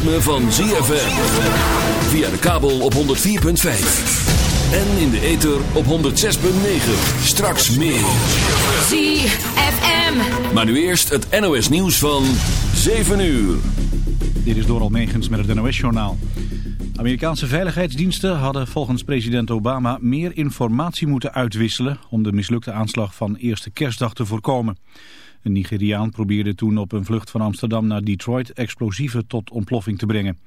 ritme van ZFM. Via de kabel op 104.5. En in de ether op 106.9. Straks meer. ZFM. Maar nu eerst het NOS nieuws van 7 uur. Dit is Doral Megens met het NOS-journaal. Amerikaanse veiligheidsdiensten hadden volgens president Obama meer informatie moeten uitwisselen om de mislukte aanslag van eerste kerstdag te voorkomen. Een Nigeriaan probeerde toen op een vlucht van Amsterdam naar Detroit explosieven tot ontploffing te brengen.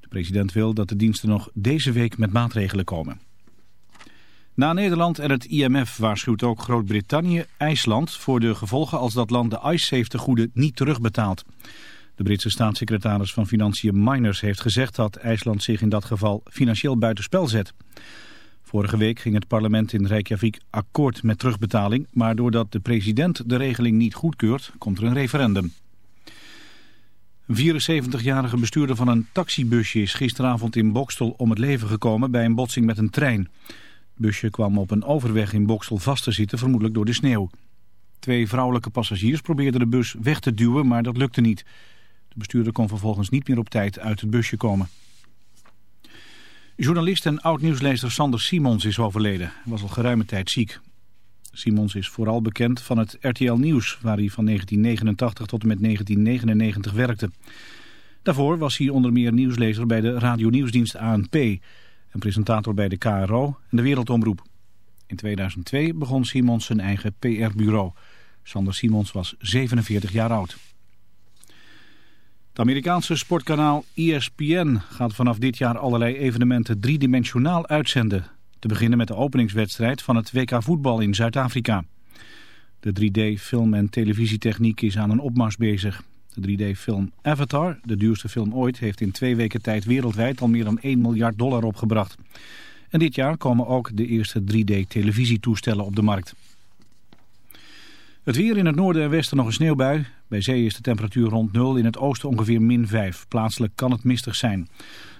De president wil dat de diensten nog deze week met maatregelen komen. Na Nederland en het IMF waarschuwt ook Groot-Brittannië IJsland voor de gevolgen als dat land de ice tegoeden niet terugbetaalt. De Britse staatssecretaris van Financiën Miners heeft gezegd dat IJsland zich in dat geval financieel buitenspel zet. Vorige week ging het parlement in Reykjavik akkoord met terugbetaling, maar doordat de president de regeling niet goedkeurt, komt er een referendum. Een 74-jarige bestuurder van een taxibusje is gisteravond in Bokstel om het leven gekomen bij een botsing met een trein. Het busje kwam op een overweg in Bokstel vast te zitten, vermoedelijk door de sneeuw. Twee vrouwelijke passagiers probeerden de bus weg te duwen, maar dat lukte niet. De bestuurder kon vervolgens niet meer op tijd uit het busje komen. Journalist en oud-nieuwslezer Sander Simons is overleden. Hij was al geruime tijd ziek. Simons is vooral bekend van het RTL Nieuws, waar hij van 1989 tot en met 1999 werkte. Daarvoor was hij onder meer nieuwslezer bij de radionieuwsdienst ANP en presentator bij de KRO en de Wereldomroep. In 2002 begon Simons zijn eigen PR-bureau. Sander Simons was 47 jaar oud. Het Amerikaanse sportkanaal ESPN gaat vanaf dit jaar allerlei evenementen driedimensionaal uitzenden. Te beginnen met de openingswedstrijd van het WK voetbal in Zuid-Afrika. De 3D-film- en televisietechniek is aan een opmars bezig. De 3D-film Avatar, de duurste film ooit, heeft in twee weken tijd wereldwijd al meer dan 1 miljard dollar opgebracht. En dit jaar komen ook de eerste 3D-televisietoestellen op de markt. Het weer in het noorden en westen nog een sneeuwbui. Bij zee is de temperatuur rond 0, in het oosten ongeveer min 5. Plaatselijk kan het mistig zijn.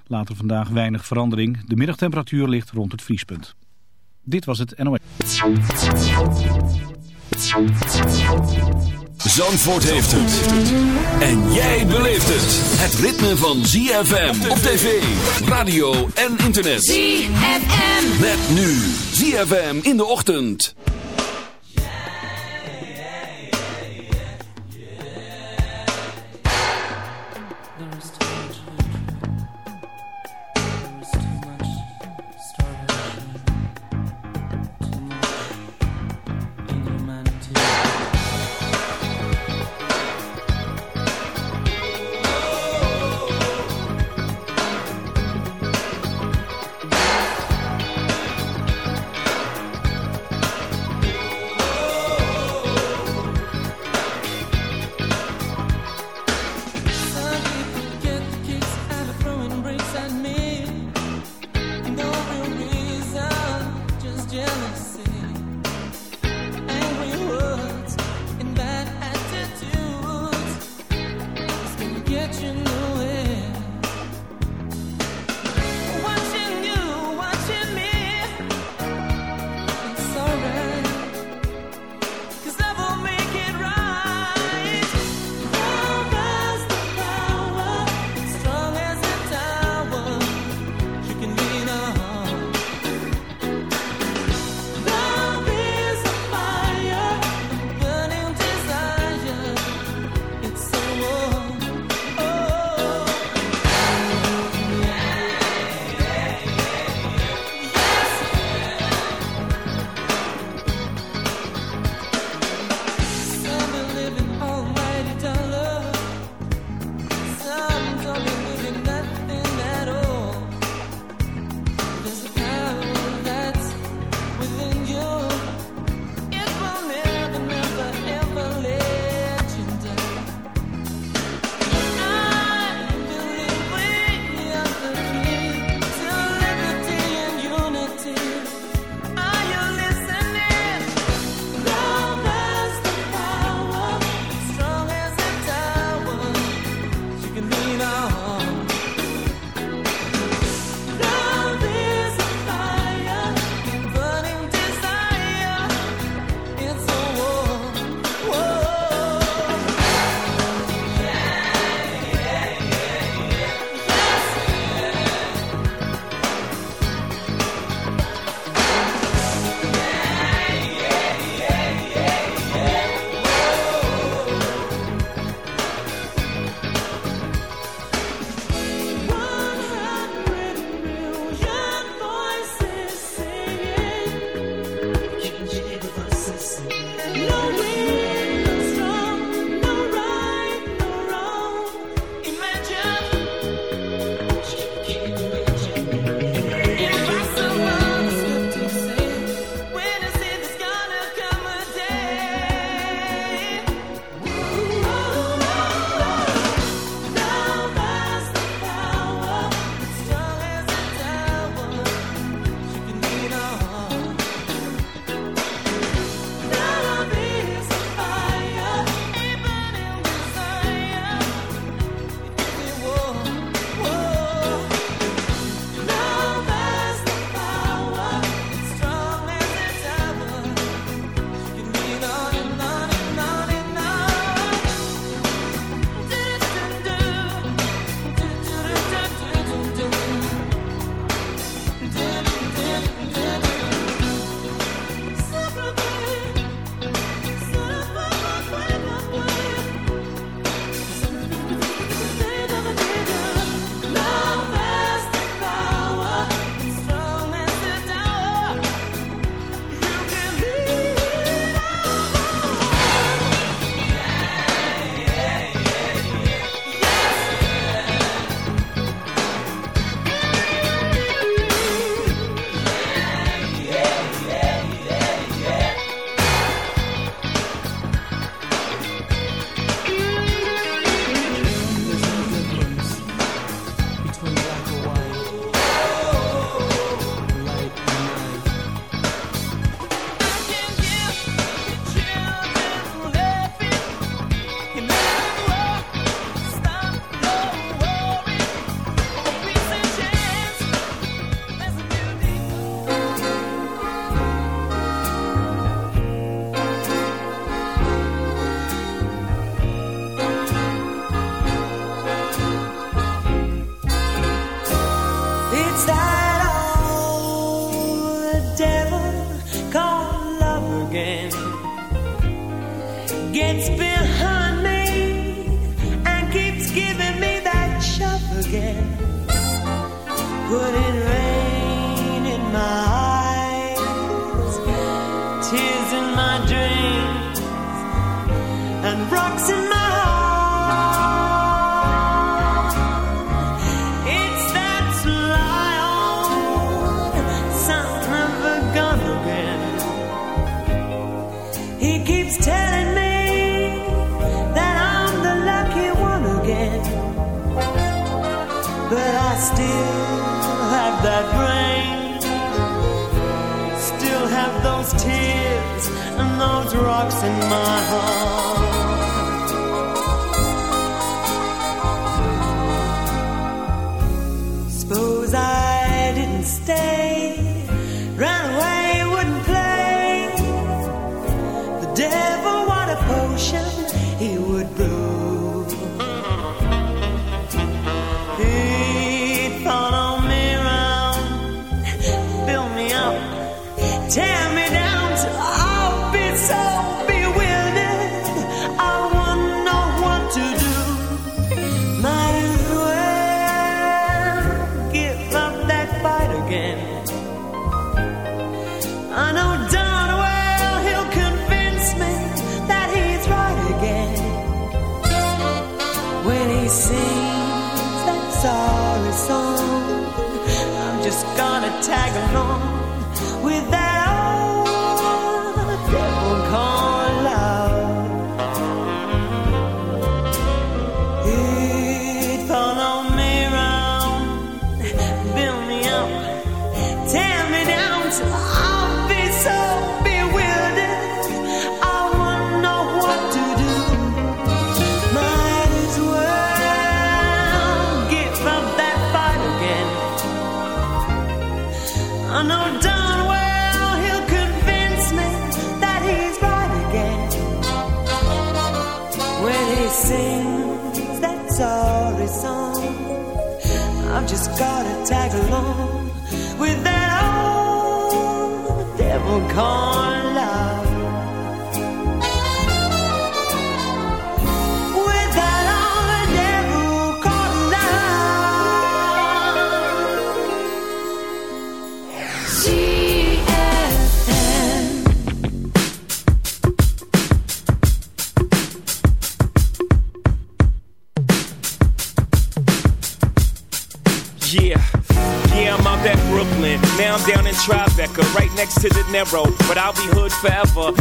Later vandaag weinig verandering. De middagtemperatuur ligt rond het vriespunt. Dit was het NOS. Zandvoort heeft het. En jij beleeft het. Het ritme van ZFM op tv, radio en internet. ZFM. Met nu ZFM in de ochtend. Gonna you tag along But I'll be hood forever.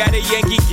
At a Yankee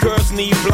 Curves need blood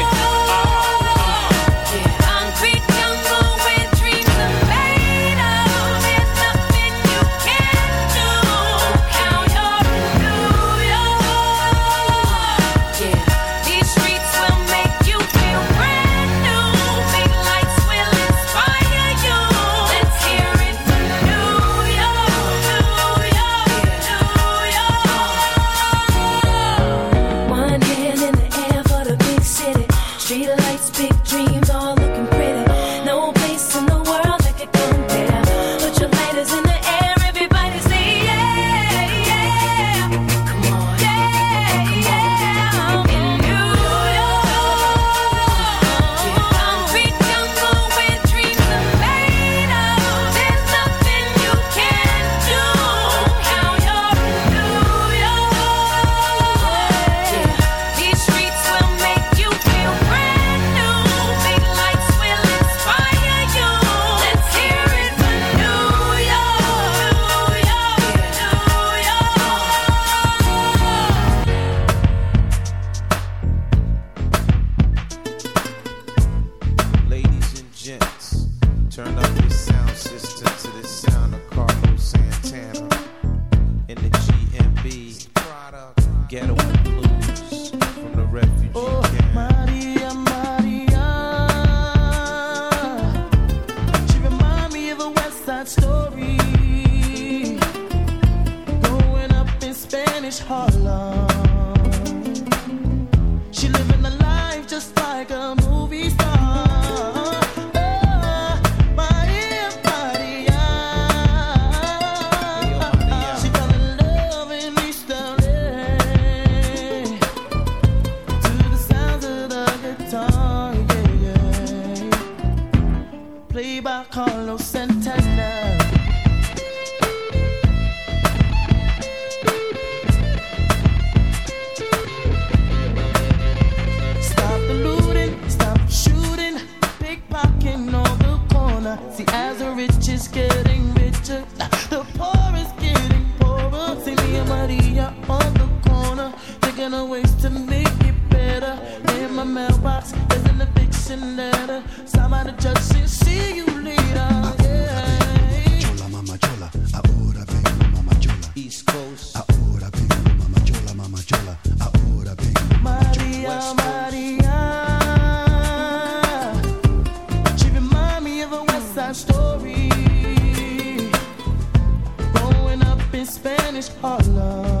finest parlor.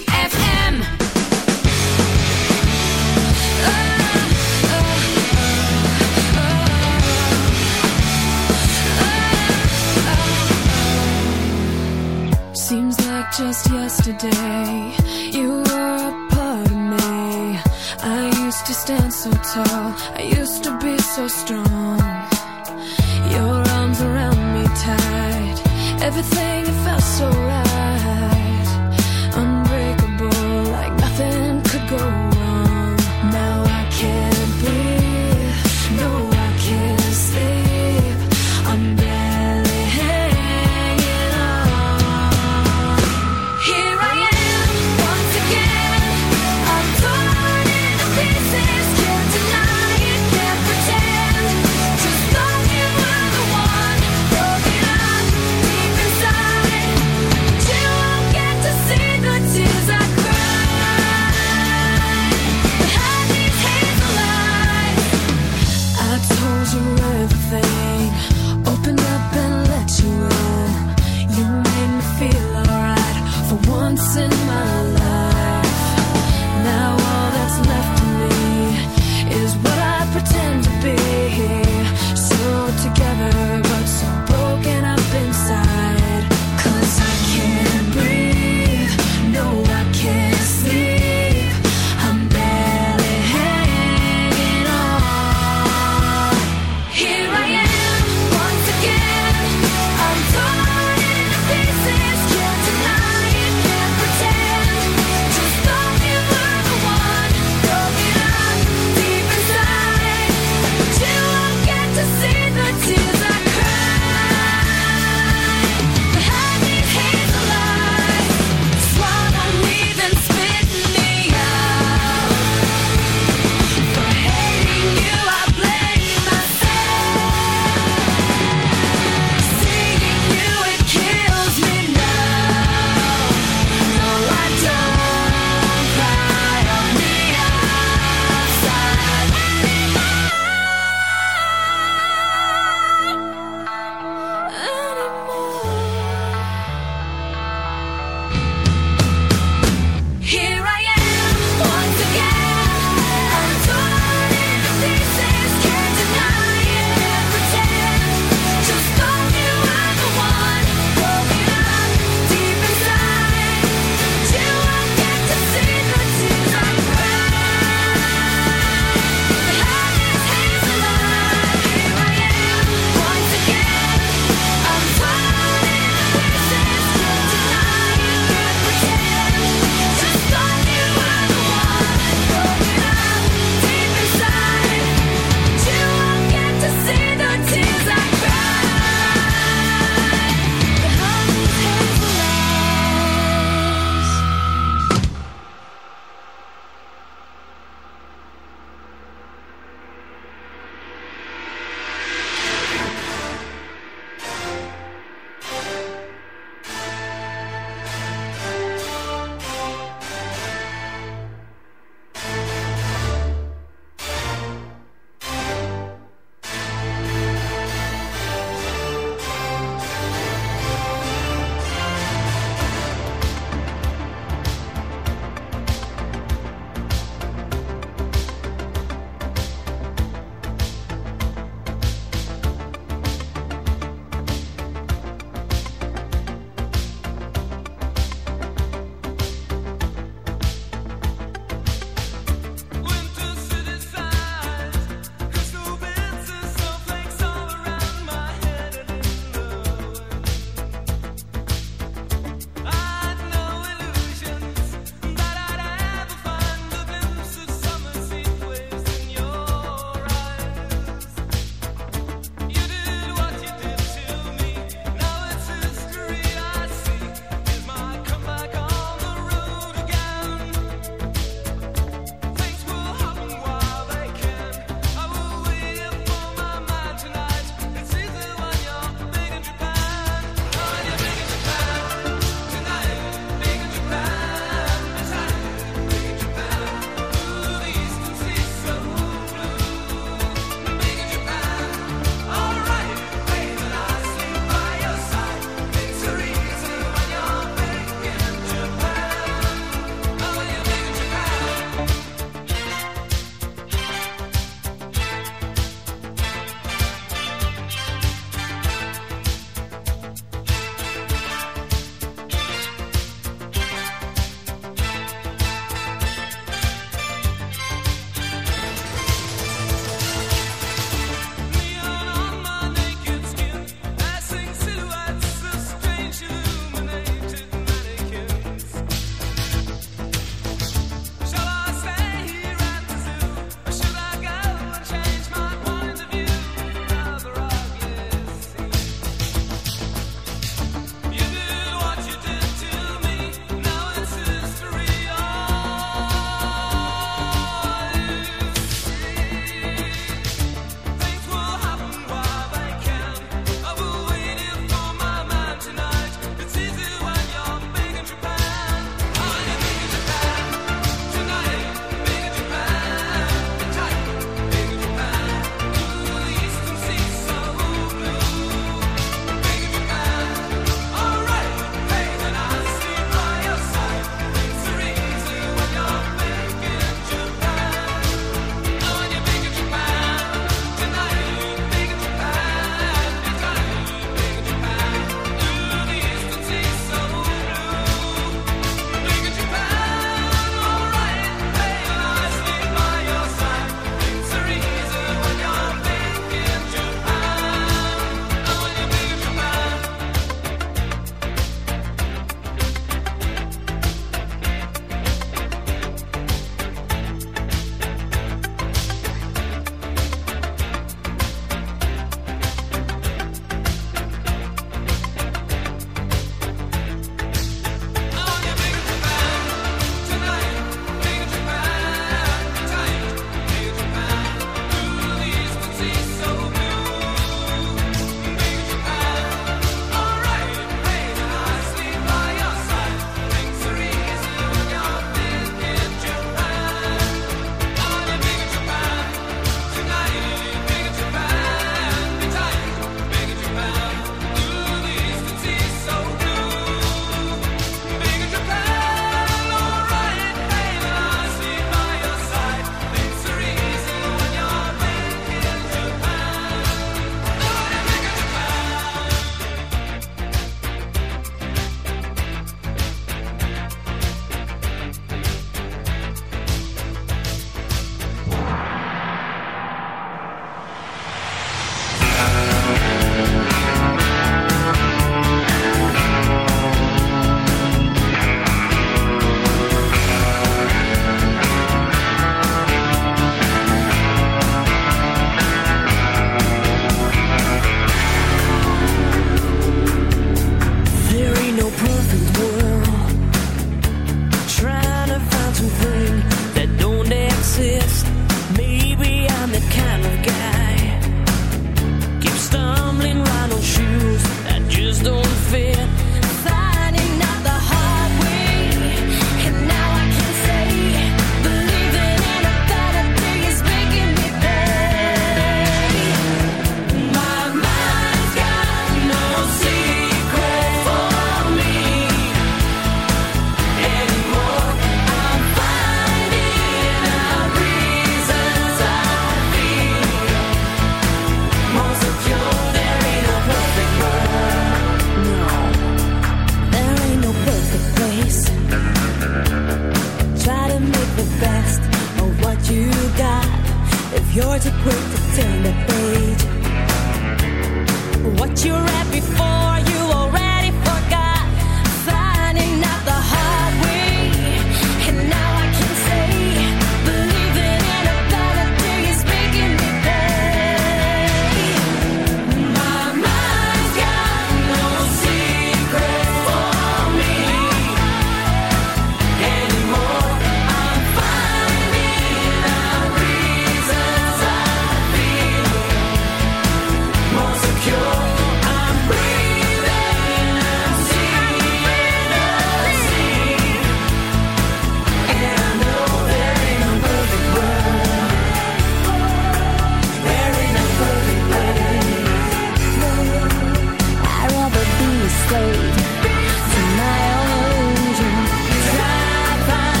go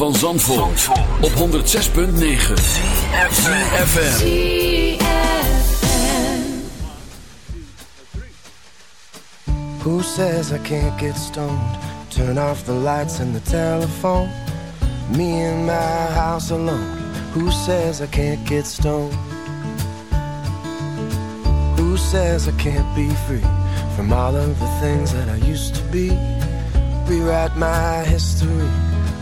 van Zandvoort, op 106.9 CFFM Who says I can't get stoned? Turn off the lights and the telephone. Me in my house alone. Who says I can't get stoned? Who says I can't be free from all of the things that I used to be? Rewrite my history.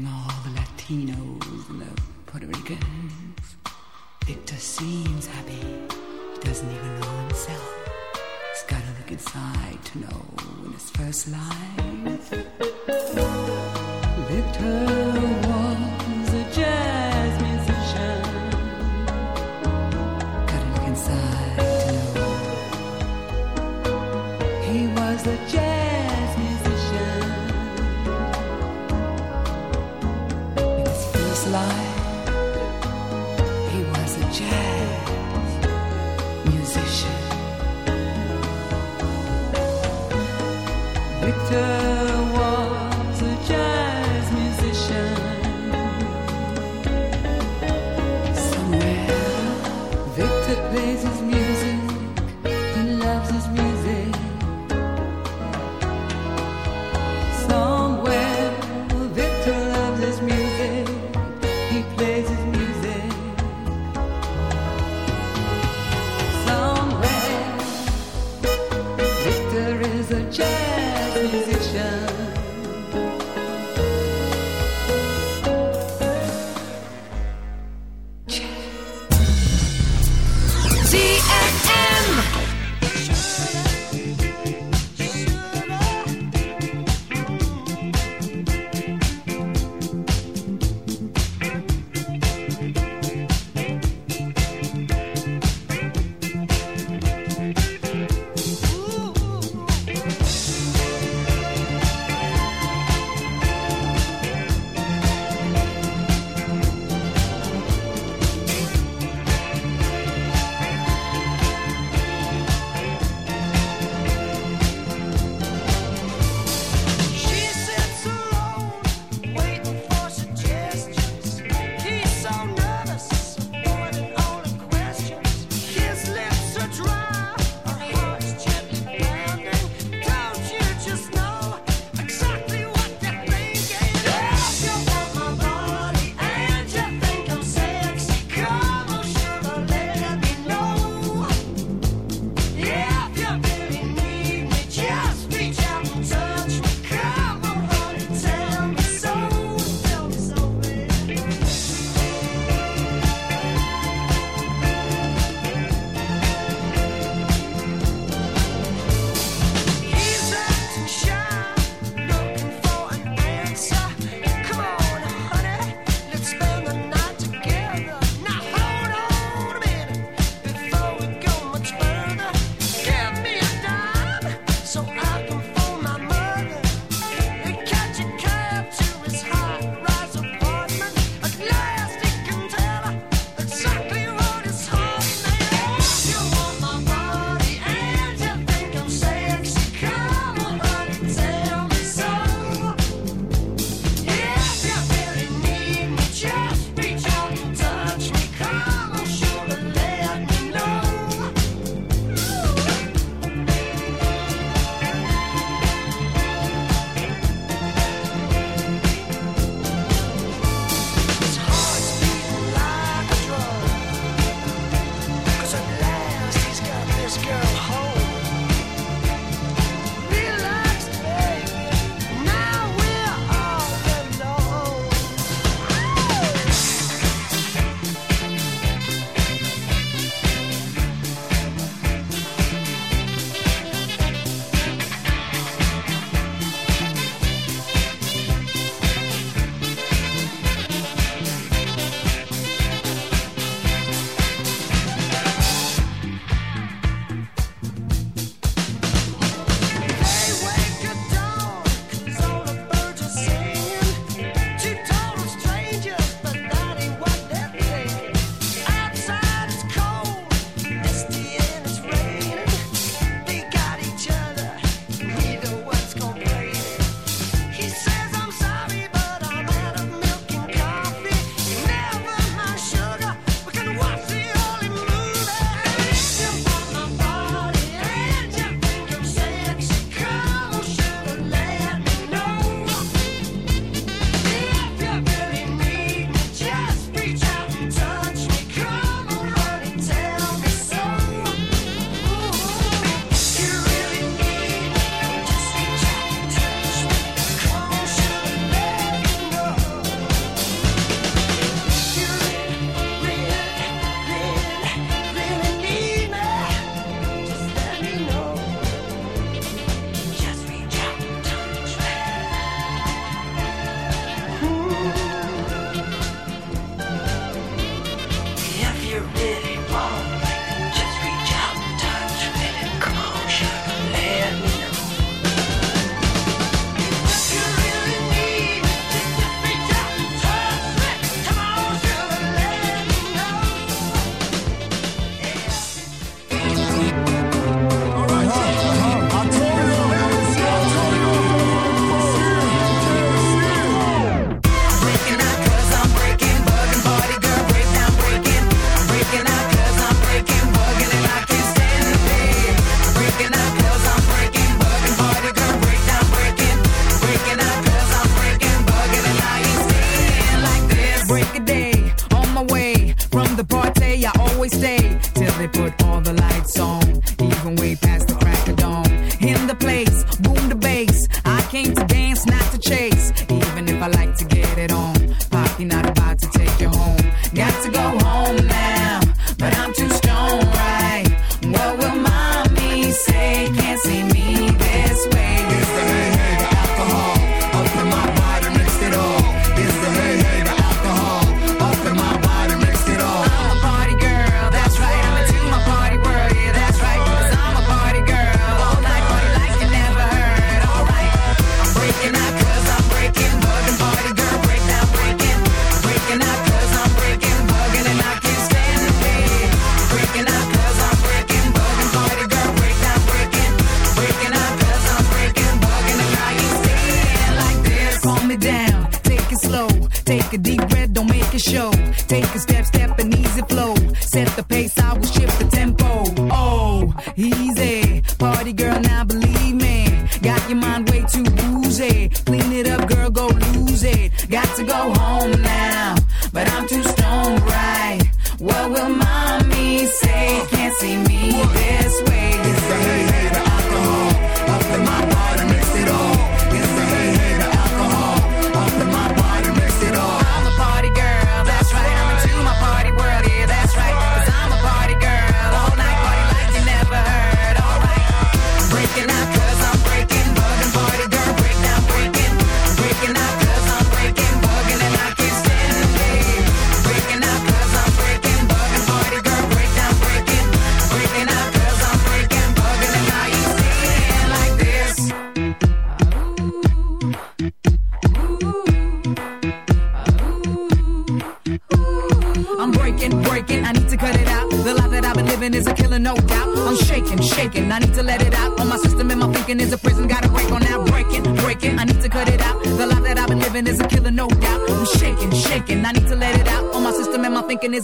all the Latinos and the Puerto Ricans. Victor seems happy. He doesn't even know himself. He's gotta look inside to know in his first life. Victor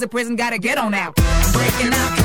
prison, gotta get on out. I'm breaking out.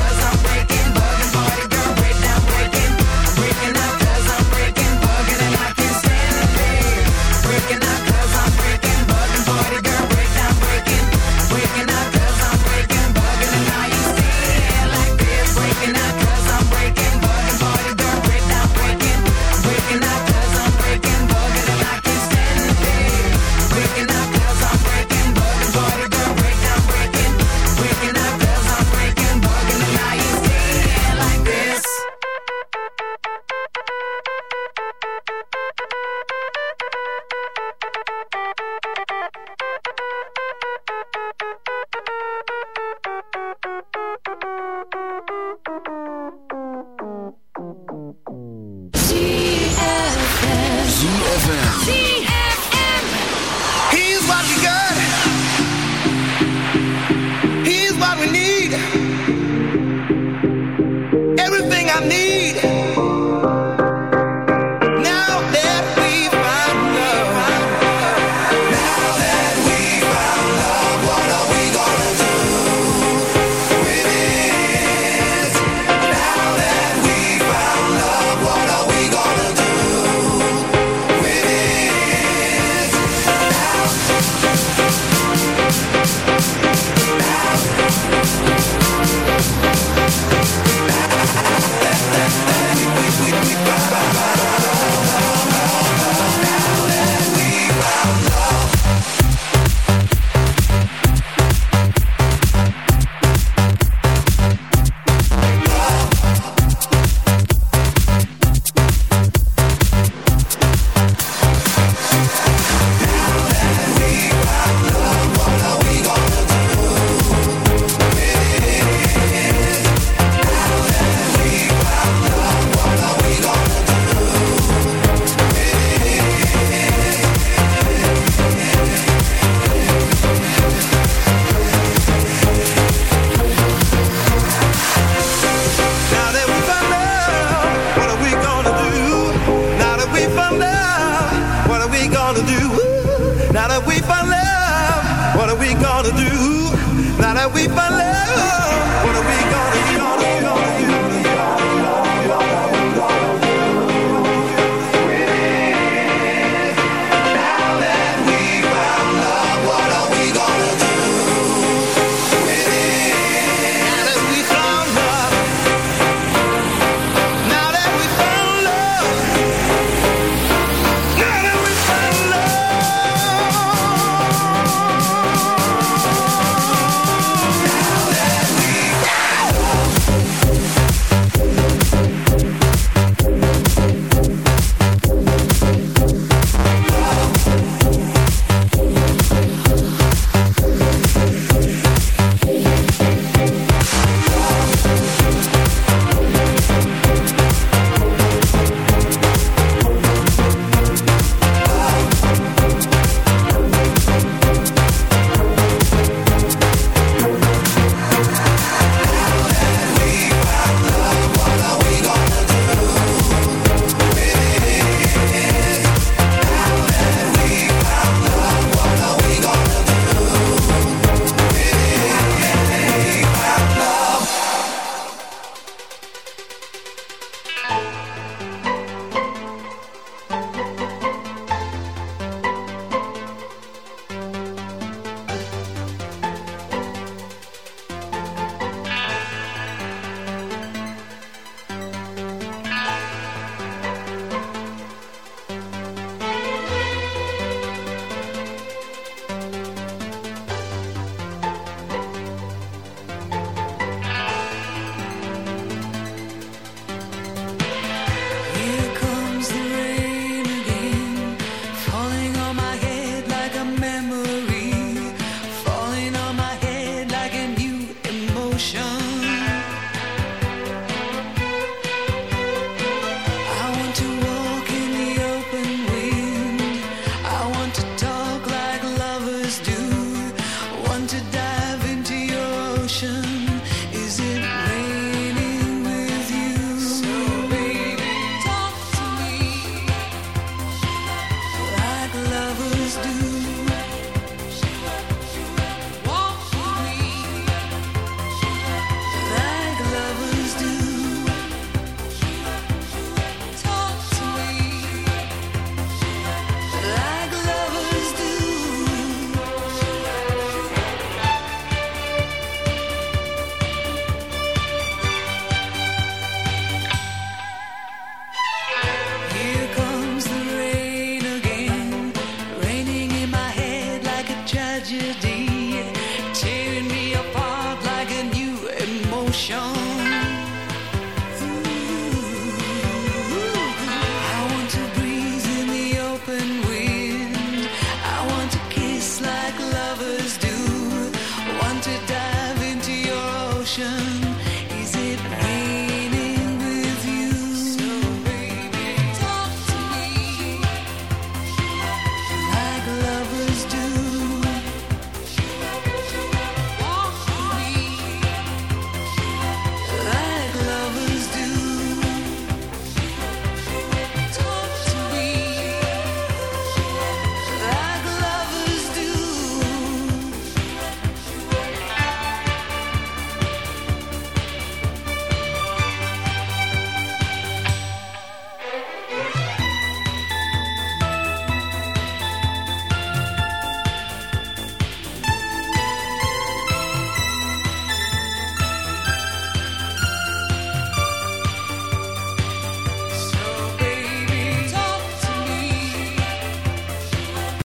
I need.